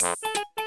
you